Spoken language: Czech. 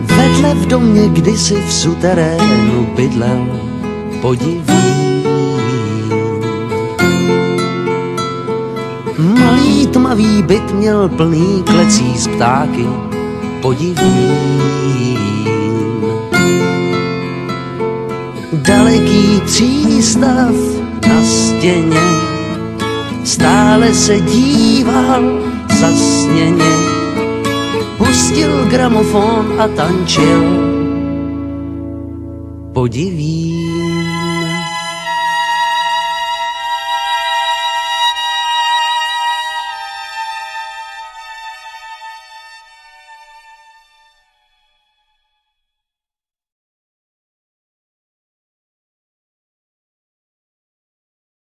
Vedle v domě kdysi v suterénu bydlel podivný. Malý tmavý byt měl plný klecí z ptáky podivný. Daleký přístav na stěně stále se díval zasněně. Pustil gramofon a tančil podiví.